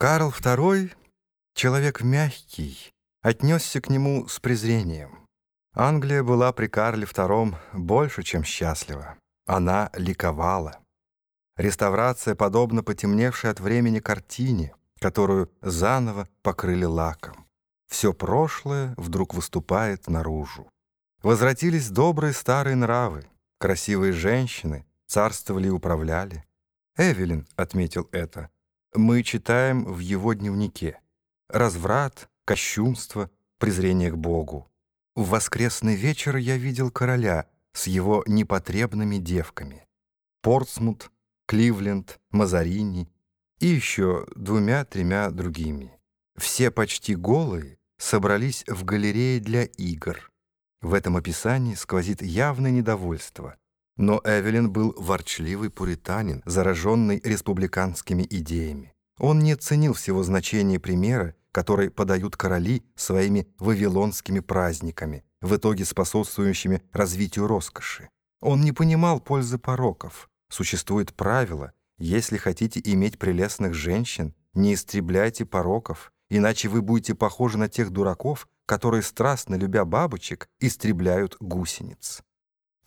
Карл II, человек мягкий, отнесся к нему с презрением. Англия была при Карле II больше, чем счастлива. Она ликовала. Реставрация подобна потемневшей от времени картине, которую заново покрыли лаком. Все прошлое вдруг выступает наружу. Возвратились добрые старые нравы, красивые женщины царствовали и управляли. Эвелин отметил это — мы читаем в его дневнике. Разврат, кощунство, презрение к Богу. В воскресный вечер я видел короля с его непотребными девками. Портсмут, Кливленд, Мазарини и еще двумя-тремя другими. Все почти голые собрались в галерее для игр. В этом описании сквозит явное недовольство. Но Эвелин был ворчливый пуританин, зараженный республиканскими идеями. Он не ценил всего значения примера, который подают короли своими вавилонскими праздниками, в итоге способствующими развитию роскоши. Он не понимал пользы пороков. Существует правило, если хотите иметь прелестных женщин, не истребляйте пороков, иначе вы будете похожи на тех дураков, которые, страстно любя бабочек, истребляют гусениц.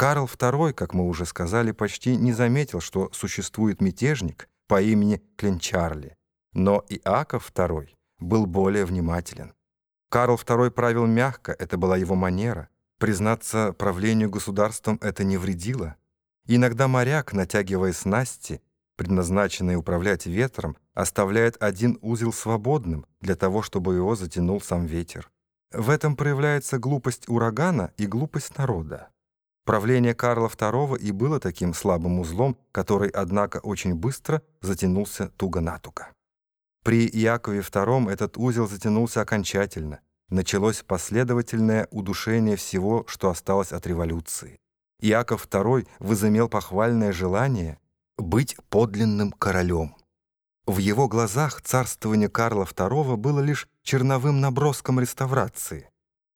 Карл II, как мы уже сказали, почти не заметил, что существует мятежник по имени Кленчарли. Но Иаков II был более внимателен. Карл II правил мягко, это была его манера. Признаться, правлению государством это не вредило. Иногда моряк, натягивая снасти, предназначенные управлять ветром, оставляет один узел свободным для того, чтобы его затянул сам ветер. В этом проявляется глупость урагана и глупость народа. Правление Карла II и было таким слабым узлом, который, однако, очень быстро затянулся туго-натуго. При Иакове II этот узел затянулся окончательно. Началось последовательное удушение всего, что осталось от революции. Иаков II возымел похвальное желание быть подлинным королем. В его глазах царствование Карла II было лишь черновым наброском реставрации.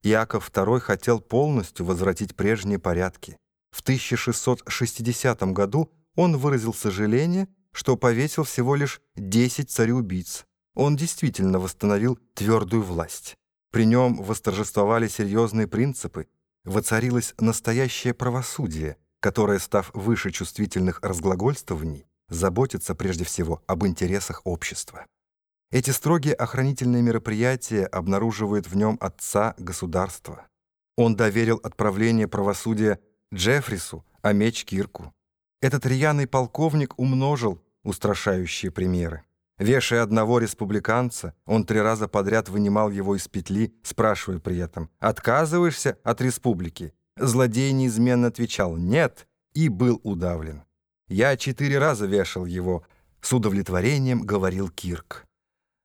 Иаков II хотел полностью возвратить прежние порядки. В 1660 году он выразил сожаление, что повесил всего лишь 10 цареубийц. Он действительно восстановил твердую власть. При нем восторжествовали серьезные принципы, воцарилось настоящее правосудие, которое, став выше чувствительных разглагольствований, заботится прежде всего об интересах общества. Эти строгие охранительные мероприятия обнаруживают в нем отца государства. Он доверил отправление правосудия Джеффрису, а меч Кирку. Этот рьяный полковник умножил устрашающие примеры. Вешая одного республиканца, он три раза подряд вынимал его из петли, спрашивая при этом, «Отказываешься от республики?» Злодей неизменно отвечал «Нет» и был удавлен. «Я четыре раза вешал его», — с удовлетворением говорил Кирк.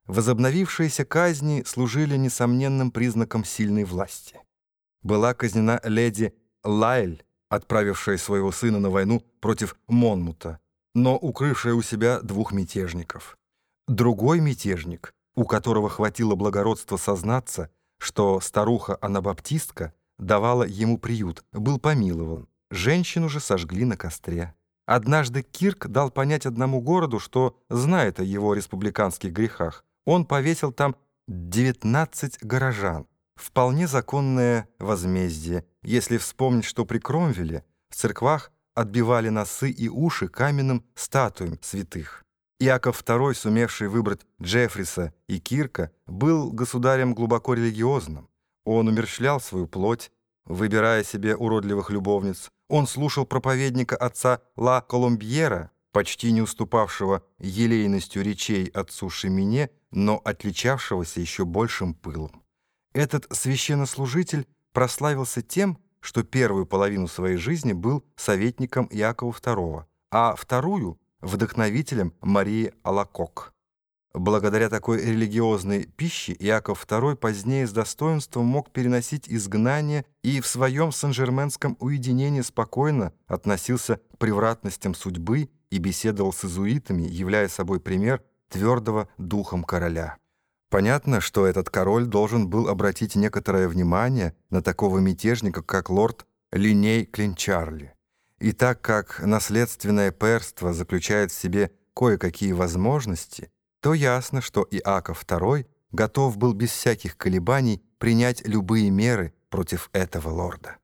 Возобновившиеся казни служили несомненным признаком сильной власти. Была казнена леди Лайль, отправившая своего сына на войну против Монмута, но укрывшая у себя двух мятежников. Другой мятежник, у которого хватило благородства сознаться, что старуха-анабаптистка давала ему приют, был помилован. Женщину же сожгли на костре. Однажды Кирк дал понять одному городу, что знает о его республиканских грехах, он повесил там 19 горожан. Вполне законное возмездие, если вспомнить, что при Кромвеле в церквах отбивали носы и уши каменным статуям святых. Иаков II, сумевший выбрать Джеффриса и Кирка, был государем глубоко религиозным. Он умерщвлял свою плоть, выбирая себе уродливых любовниц. Он слушал проповедника отца Ла Коломбьера, почти не уступавшего елейностью речей отцу Шемине, но отличавшегося еще большим пылом. Этот священнослужитель прославился тем, что первую половину своей жизни был советником Иакова II, а вторую — вдохновителем Марии Алакок. Благодаря такой религиозной пище Иаков II позднее с достоинством мог переносить изгнание и в своем сен-жерменском уединении спокойно относился к превратностям судьбы и беседовал с изуитами, являя собой пример твердого духом короля. Понятно, что этот король должен был обратить некоторое внимание на такого мятежника, как лорд Линей Клинчарли. И так как наследственное перство заключает в себе кое-какие возможности, то ясно, что Иаков II готов был без всяких колебаний принять любые меры против этого лорда.